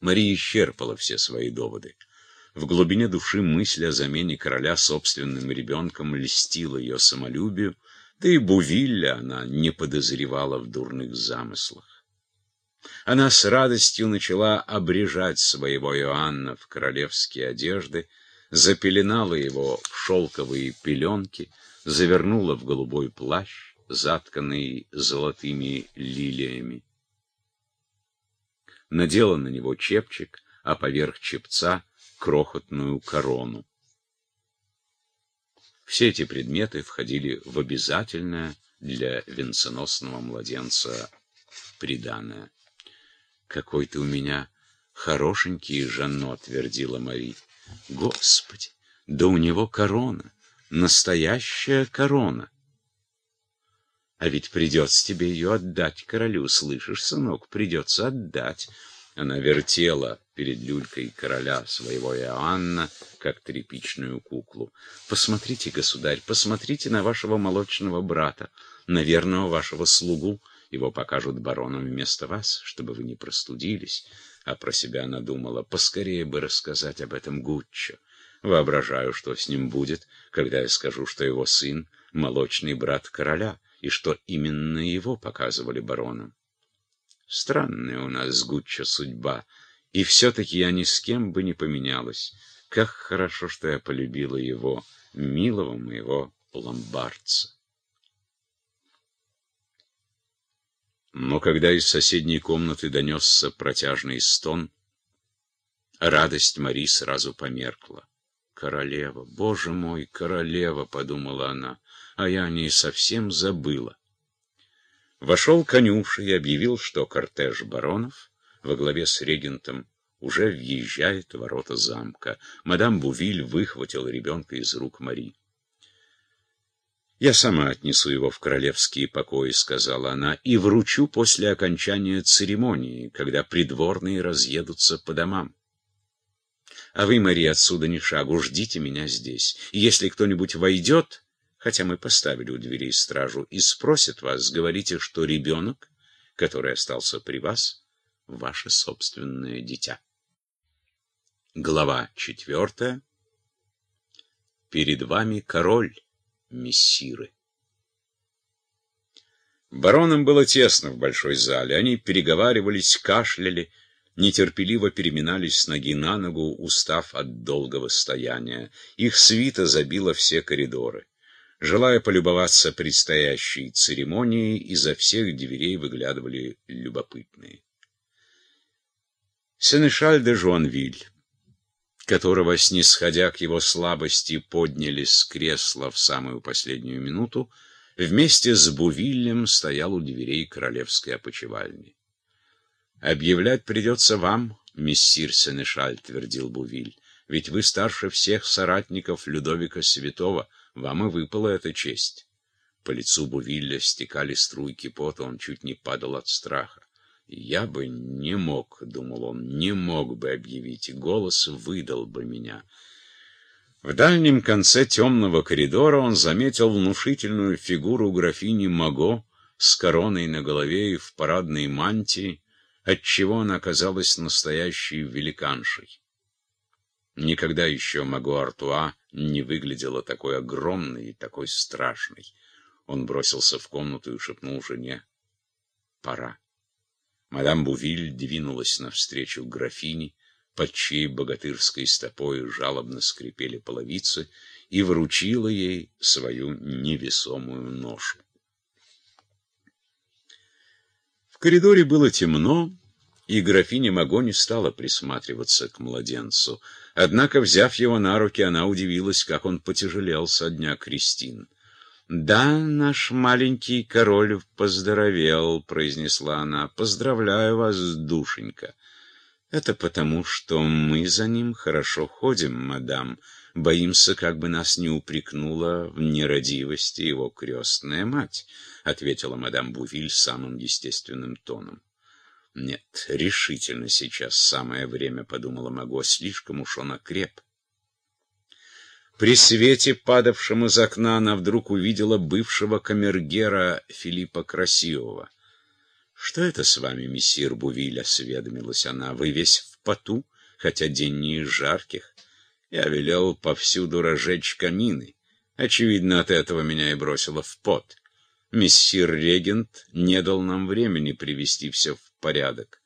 Мария исчерпала все свои доводы. В глубине души мысль о замене короля собственным ребенком льстила ее самолюбию, да и Бувилля она не подозревала в дурных замыслах. Она с радостью начала обрежать своего Иоанна в королевские одежды, запеленала его в шелковые пеленки, завернула в голубой плащ, затканный золотыми лилиями. Надела на него чепчик, а поверх чепца — крохотную корону. Все эти предметы входили в обязательное для венценосного младенца приданное. «Какой ты у меня хорошенький Жанно», — твердила Мари. «Господи, да у него корона, настоящая корона». А ведь придется тебе ее отдать королю, слышишь, сынок, придется отдать. Она вертела перед люлькой короля своего Иоанна, как тряпичную куклу. Посмотрите, государь, посмотрите на вашего молочного брата, на верного вашего слугу. Его покажут бароном вместо вас, чтобы вы не простудились. А про себя она думала, поскорее бы рассказать об этом Гуччо. Воображаю, что с ним будет, когда я скажу, что его сын — молочный брат короля, и что именно его показывали баронам. Странная у нас Гуччо судьба, и все-таки я ни с кем бы не поменялась. Как хорошо, что я полюбила его, милого моего ломбардца. Но когда из соседней комнаты донесся протяжный стон, радость Мари сразу померкла. «Королева, боже мой, королева!» — подумала она, — а я о ней совсем забыла. Вошел конюши и объявил, что кортеж баронов во главе с регентом уже въезжает в ворота замка. Мадам Бувиль выхватила ребенка из рук Мари. «Я сама отнесу его в королевские покои», — сказала она, — «и вручу после окончания церемонии, когда придворные разъедутся по домам. А вы, Мари, отсюда ни шагу, ждите меня здесь. И если кто-нибудь войдет, хотя мы поставили у дверей стражу, и спросят вас, говорите, что ребенок, который остался при вас, ваше собственное дитя. Глава четвертая. Перед вами король, мессиры. Баронам было тесно в большой зале. Они переговаривались, кашляли, нетерпеливо переминались с ноги на ногу, устав от долгого стояния. Их свита забила все коридоры. Желая полюбоваться предстоящей церемонией, изо всех дверей выглядывали любопытные. Сенешаль де Жуанвиль, которого, снисходя к его слабости, подняли с кресла в самую последнюю минуту, вместе с Бувиллем стоял у дверей королевской опочивальни. «Объявлять придется вам, мессир Сенешаль», — твердил Бувиль, — «ведь вы старше всех соратников Людовика Святого». Вам и выпала эта честь. По лицу Бувилля стекали струйки пота, он чуть не падал от страха. Я бы не мог, — думал он, — не мог бы объявить, голос выдал бы меня. В дальнем конце темного коридора он заметил внушительную фигуру графини Маго с короной на голове и в парадной мантии, отчего она казалась настоящей великаншей. Никогда еще Маго Артуа не выглядела такой огромной и такой страшной. Он бросился в комнату и шепнул жене «Пора». Мадам Бувиль двинулась навстречу графине, под чьей богатырской стопой жалобно скрипели половицы, и вручила ей свою невесомую ношу. В коридоре было темно, и графиня Маго не стала присматриваться к младенцу. Однако, взяв его на руки, она удивилась, как он потяжелел со дня крестин. «Да, наш маленький король поздоровел», — произнесла она. «Поздравляю вас, душенька». «Это потому, что мы за ним хорошо ходим, мадам. Боимся, как бы нас не упрекнула в нерадивости его крестная мать», — ответила мадам Бувиль самым естественным тоном. Нет, решительно сейчас самое время, подумала Маго, слишком уж он окреп. При свете, падавшем из окна, она вдруг увидела бывшего камергера Филиппа Красивого. «Что это с вами, мессир Бувиль?» — осведомилась она. «Вы весь в поту, хотя день не из жарких. Я велел повсюду разжечь камины. Очевидно, от этого меня и бросило в пот. Мессир регент не дал нам времени привести все в порядок.